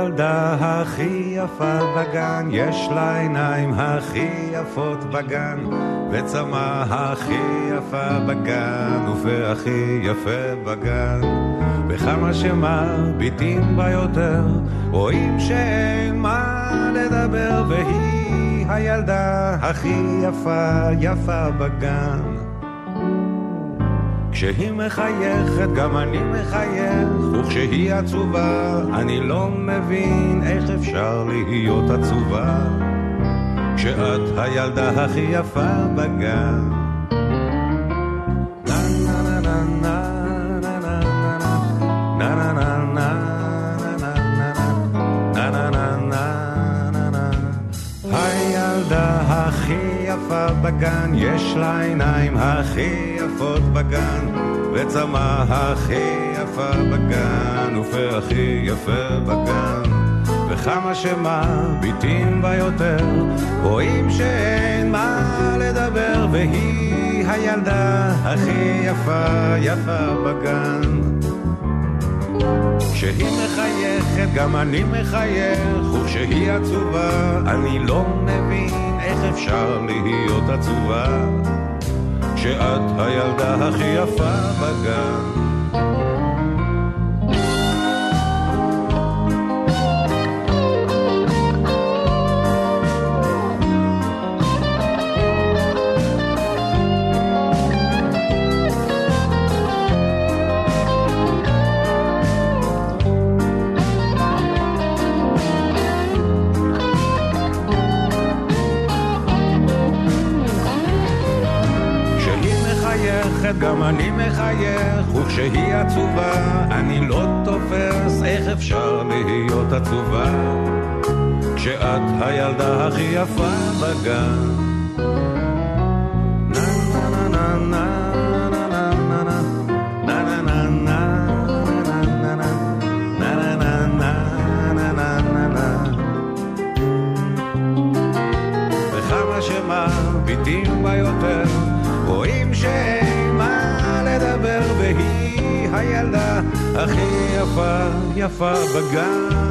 הילדה הכי יפה בגן, יש לה עיניים הכי יפות בגן, וצמא הכי יפה בגן, ופה הכי יפה בגן. וכמה שמביטים בה יותר, רואים שאין מה לדבר, והיא הילדה הכי יפה, יפה בגן. כשהיא מחייכת גם אני מחייך, וכשהיא עצובה אני לא מבין איך אפשר להיות עצובה. כשאת הילדה הכי יפה בגן. יפה בגן, יש לה עיניים הכי יפות בגן, וצמא הכי יפה בגן, ופה הכי יפה בגן. וכמה שמביטים בה יותר, רואים שאין מה לדבר, והיא הילדה הכי יפה, יפה בגן. כשהיא מחייכת גם אני מחייך, וכשהיא עצובה אני לא מבין איך אפשר להיות עצובה, כשאת הילדה הכי יפה בגן. וכמה שמביטים בה יותר, רואים שאין הילדה הכי יפה, יפה בגן.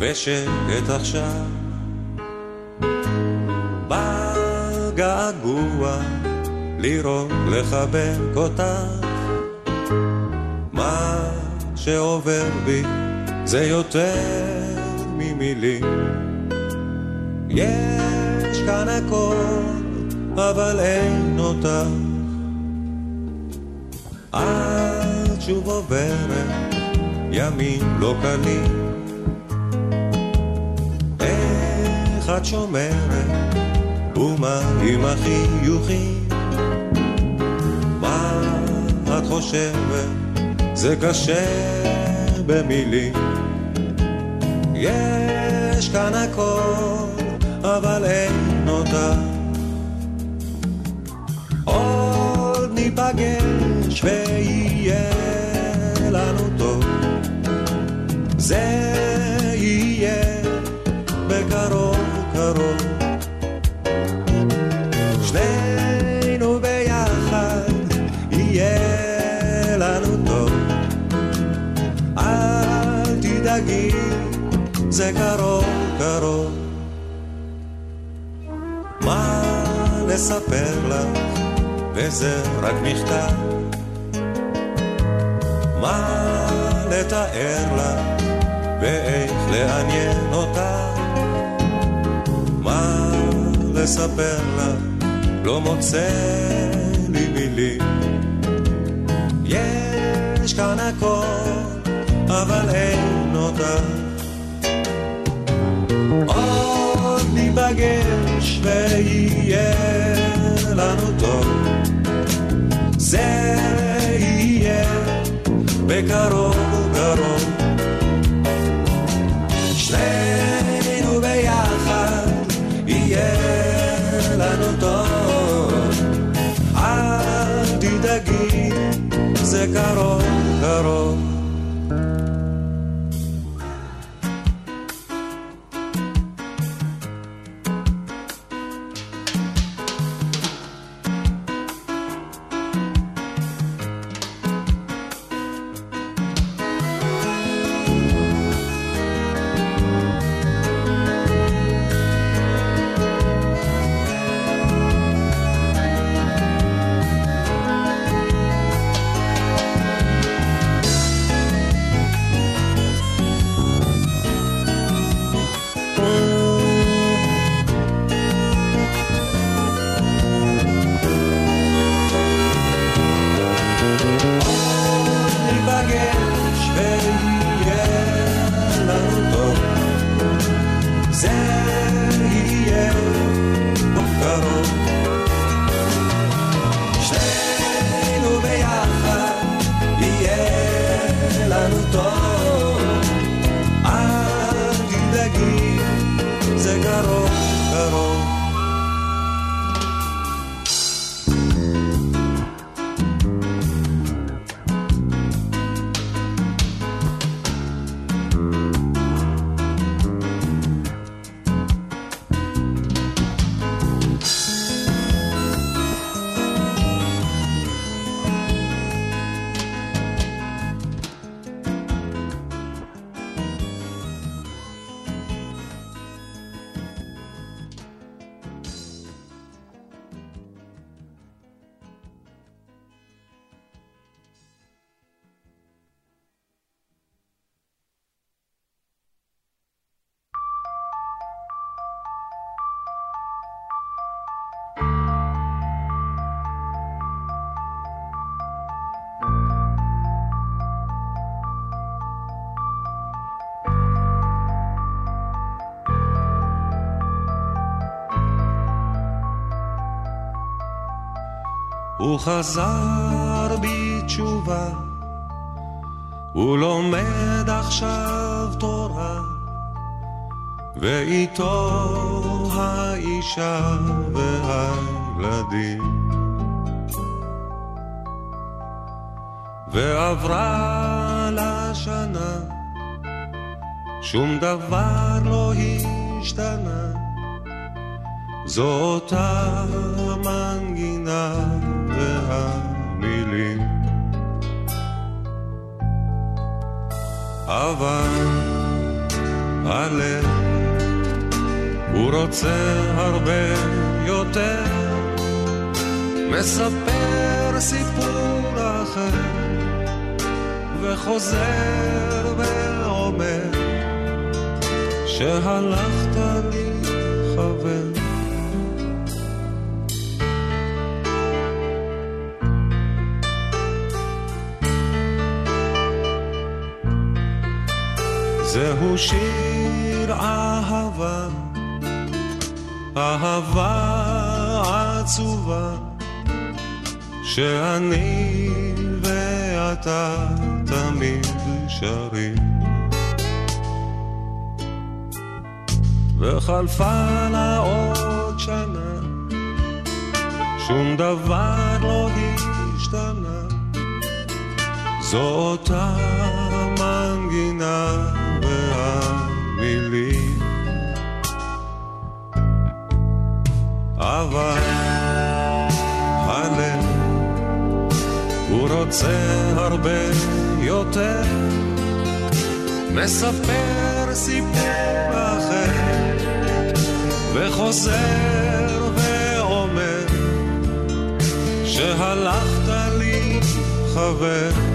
ושקט עכשיו. בגעגוע לראות לחבק אותך. מה שעובר בי זה יותר ממילים. יש כאן הכל אבל אין אותך. את שוב עוברת ימים לא קלים. את שומרת, ומה עם החיוכים? מה את חושבת, זה קשה במילים. יש כאן הכל, אבל אין אותה. עוד ניפגש ויהיה לנו טוב. זה לספר לך, וזה רק מכתב. מה לתאר לך ואיך לעניין אותה. מה לספר לה, לא מוצא לי מילים. יש כאן הכל, אבל אין אותה. עוד ניפגש ויהיה לנו טוב. זה יהיה בקרוב הוא חזר בתשובה, הוא לומד עכשיו תורה, ואיתו האישה והילדים. ועברה לה שנה, שום דבר לא השתנה, זו אותה מנגינה והמילים. אבל הלב הוא רוצה הרבה יותר, מספר סיפור אחר, וחוזר ואומר שהלכת לי זהו שיר אהבה, אהבה עצובה, שאני ואתה תמיד שרים. וחלפה לה עוד שנה, שום דבר לא השתנה, זו אותה מנגינה והמילים. אבל הלב הוא רוצה הרבה יותר, מספר סיפור אחר, וחוזר ואומר שהלכת לי חבר.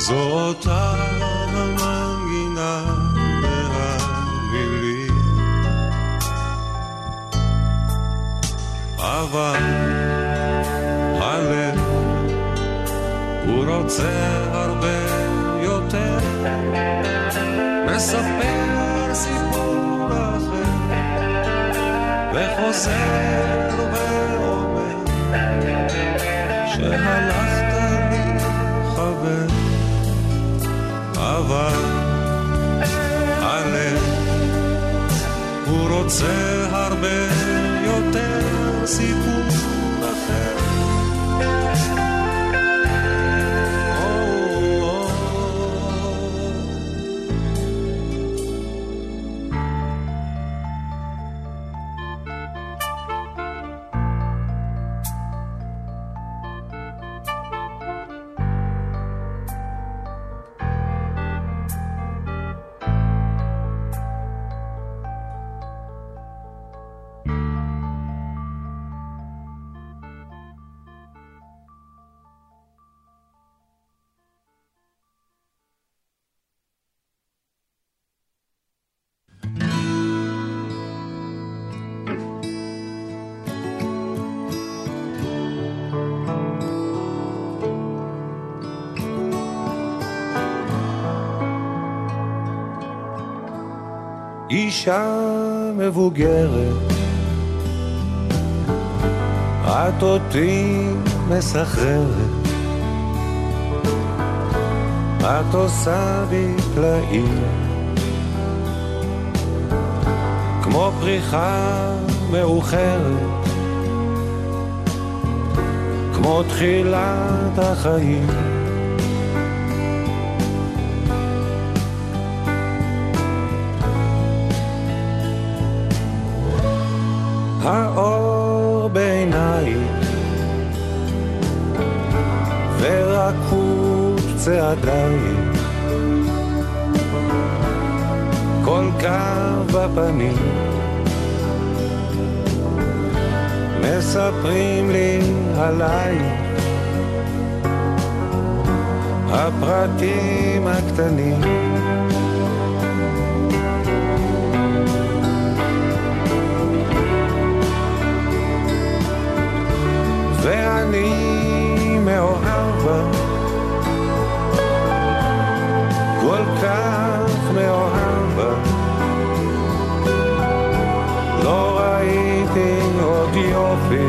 זו אותה המנגינה והמילים. אבל הלב הוא רוצה הרבה יותר, מספר סיפור אחר, וחוזר ואומר שהלכת אבל הלב הוא רוצה הרבה יותר סיפור אישה מבוגרת, את אותי מסחררת, את עושה בי פלאים, כמו פריחה מאוחרת, כמו תחילת החיים. האור בעינייך ורקות צעדייך כל קו בפנים מספרים לי עלייך הפרטים הקטנים ואני מאוהב בה, כל כך מאוהב בה. לא ראיתי עוד יופי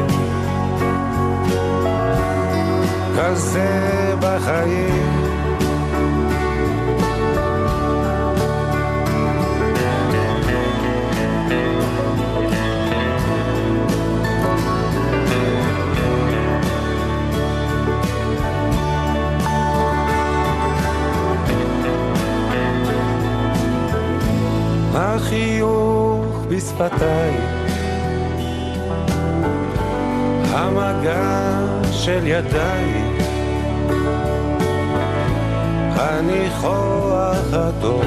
כזה בחיים. החיוך בשפתיי, המגע של ידיי, הניחוח הטוב.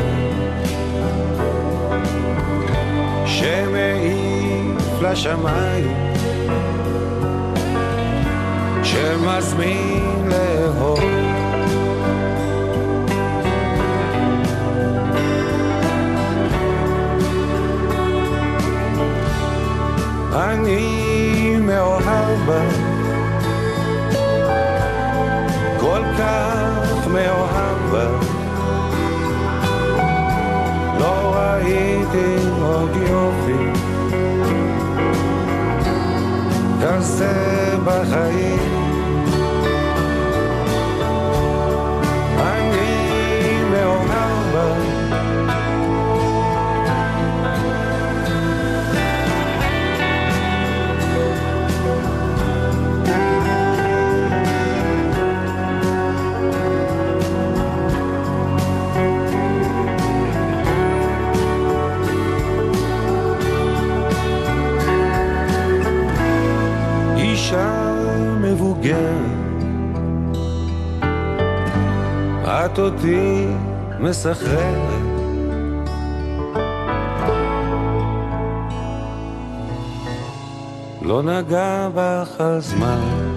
שמעיף לשמיים, שמזמין לאהוב. אני מאוהב בה, כל כך מאוהב בה. לא ראיתי עוד יופי כזה בחיים. את אותי מסחררת. לא נגע בך הזמן.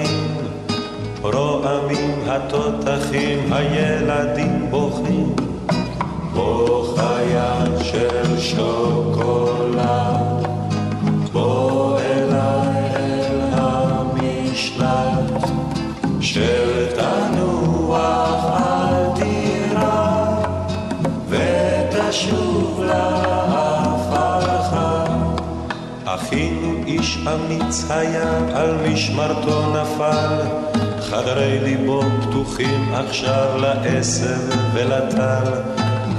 לפרחים, רועמים התותחים, הילדים בוכים. בוא חייל של שוקולד, בוא אליי אל המשלט של איש אמיץ היה, על משמרתו נפל, חדרי ליבו פתוחים עכשיו לעשב ולטל.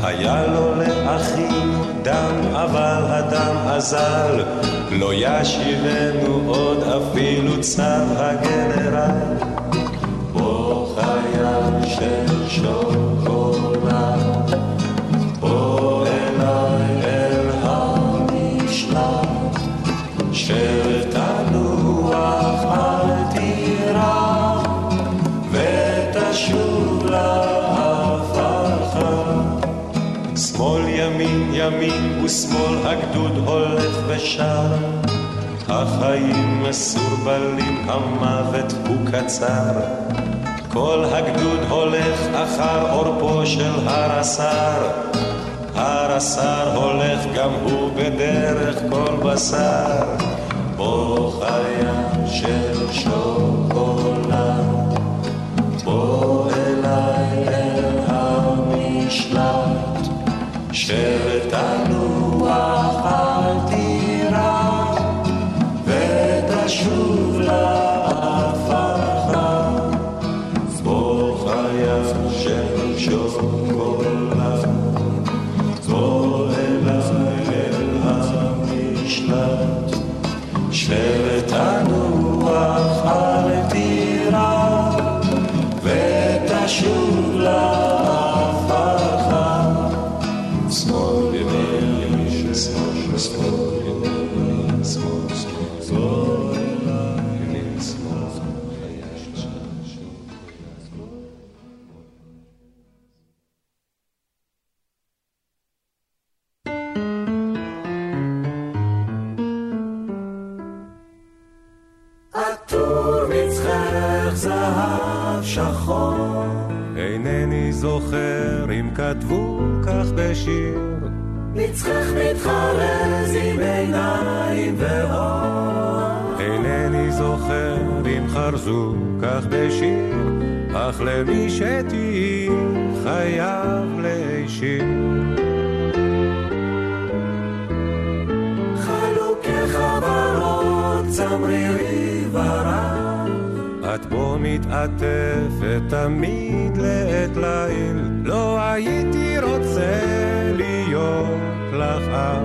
היה לו לאחים דם, אבל הדם אזל, לא ישיבנו עוד אפילו צו הגנרל. של שוקולד, ימין ושמאל הגדוד הולך ושר, החיים מסורבלים, המוות הוא קצר. כל הגדוד הולך אחר עורפו של הר הסר. הר הסר הולך גם הוא בדרך כל בשר. בוא חיה של שוקולד, בוא אליי אל המשלט, שתנוח כתבו כך בשיר. מצחך מתחרז עם עיניים ואור. אינני זוכר אם חרזו כך בשיר, אך למי שתהיי חייב להישיר. חלוקי חברות, צמרירי ורק. את בו מתעטפת תמיד לעת ליל, לא הייתי רוצה להיות לך אח.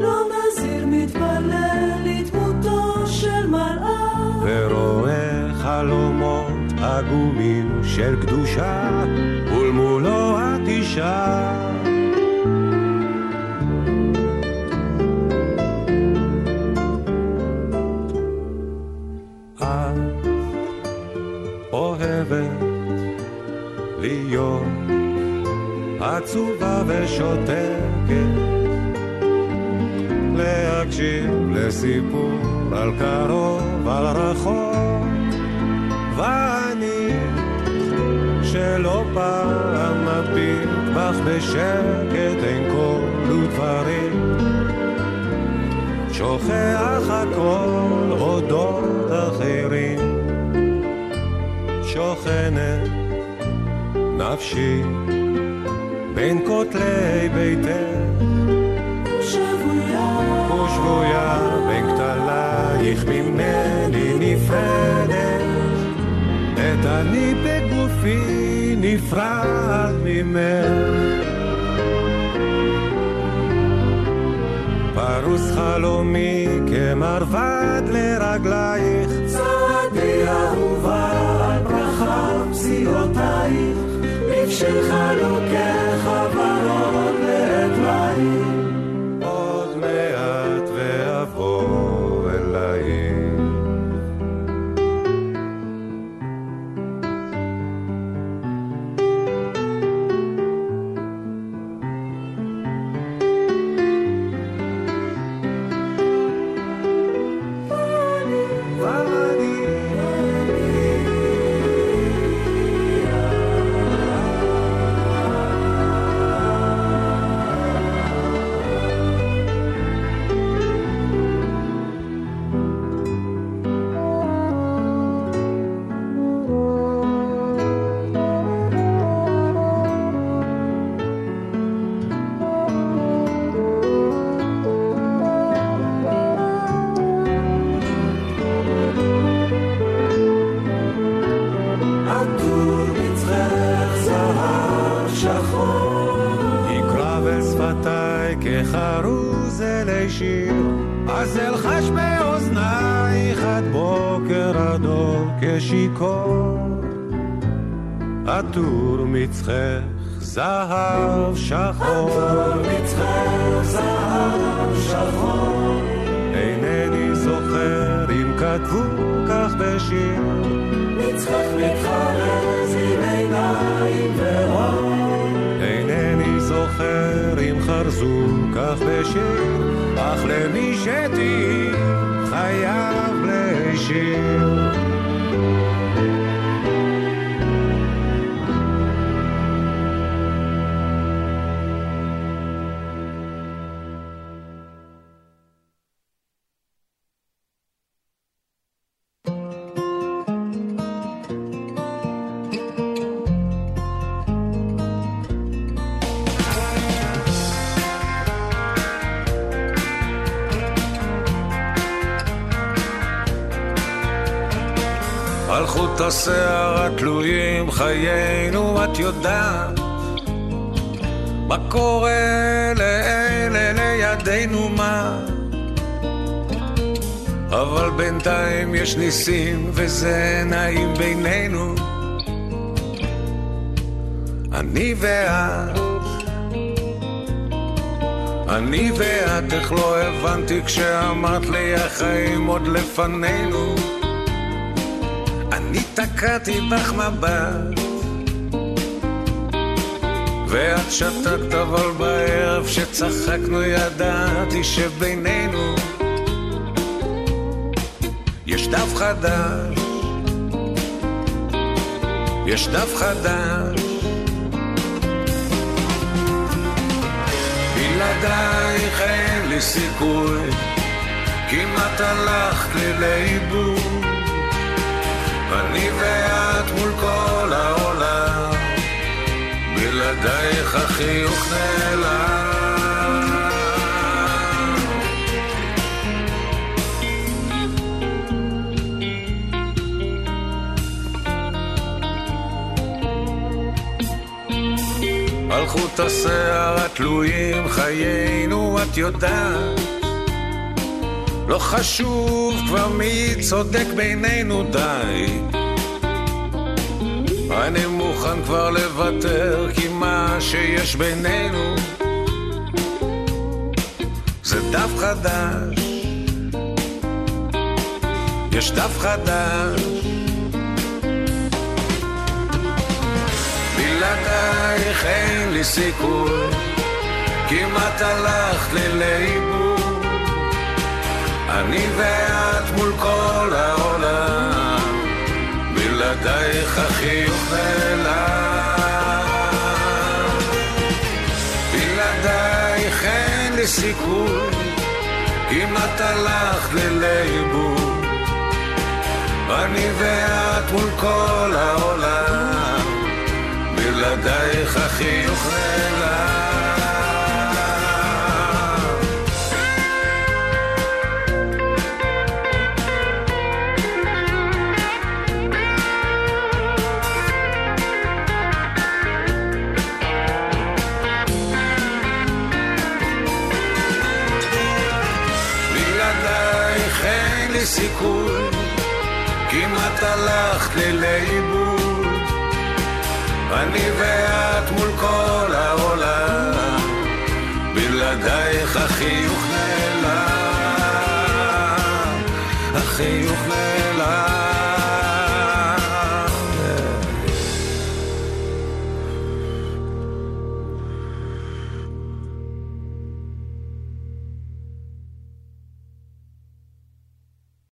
לא נזיר מתפלל לדמותו של מלאך, ורואה חלומות עגומים של קדושה, ולמולו את אישה. עצובה ושותקת, להקשיב לסיפור על קרוב, על רחוק, ואני שלא פעם מביט בך בשקט אין קול ודברים, שוכח הכל אודות אחרים, שוכנת נפשי בין כותלי ביתך. ושבויה בין כתלייך ממני נפרדת, את אני בגופי נפרד ממך. פרוס חלומי כמרבד לרגלייך. צעדי אהובה על ברכה פסיעותייך, לבשל חלוקך מצחך זהב שחור. עטור מצחך זהב שחור. אינני זוכר אם כתבו כך בשיר. מצחך מתחרז עם עיניים ואור. אינני זוכר אם חרזו כך בשיר, אך למי שתהי חייב לשיר. השיער התלויים חיינו, את יודעת. מה קורה לאלה לידינו מה? אבל בינתיים יש ניסים וזה נעים בינינו. אני ואת. אני ואת, איך לא הבנתי כשאמרת לי החיים עוד לפנינו תקעתי בך מבט. ואת שתקת אבל בערב שצחקנו ידעתי שבינינו יש דף חדש. יש דף חדש. בלעדייך אין לי סיכוי. כמעט הלכת לי לאיבוד אני ואת מול כל העולם, בלעדייך החיוך נעלם. על חוט השיער התלויים חיינו, את יודעת לא חשוב כבר מי צודק בינינו די. אני מוכן כבר לוותר כי מה שיש בינינו זה דף חדש. יש דף חדש. בלעדייך אין לי סיכוי. כמעט הלכת לי לאיבוד אני ואת מול כל העולם, בלעדייך החיוך נעלם. בלעדייך אין לי סיכוי, אם את הלכת לליבוד. אני ואת מול כל העולם, בלעדייך החיוך נעלם.